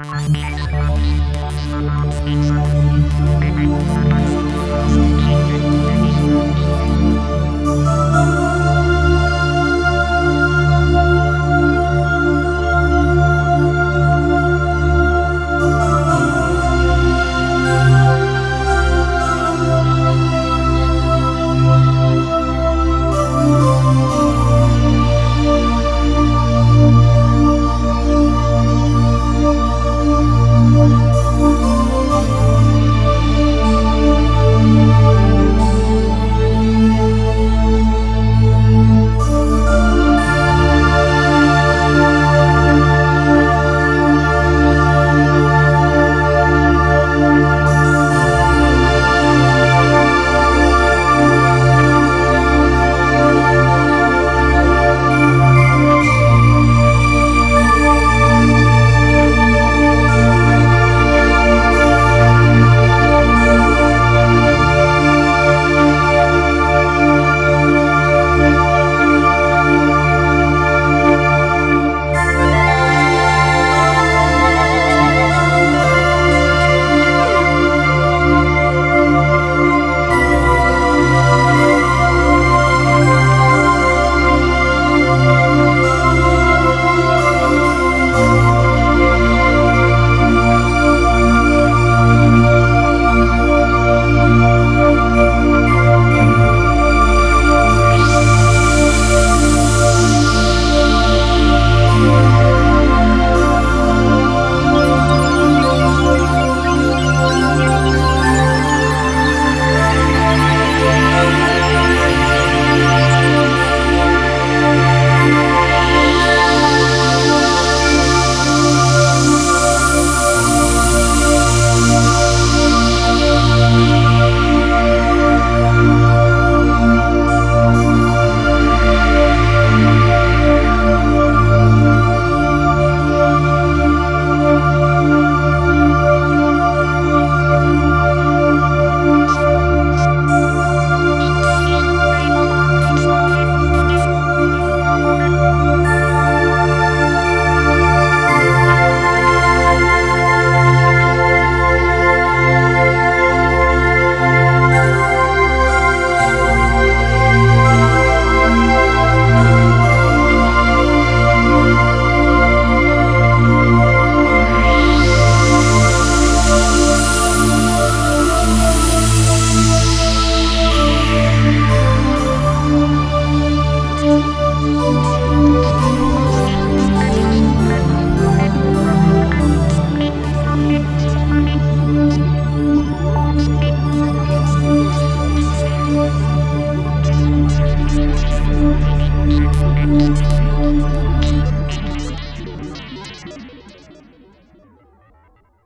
I'm Thank you.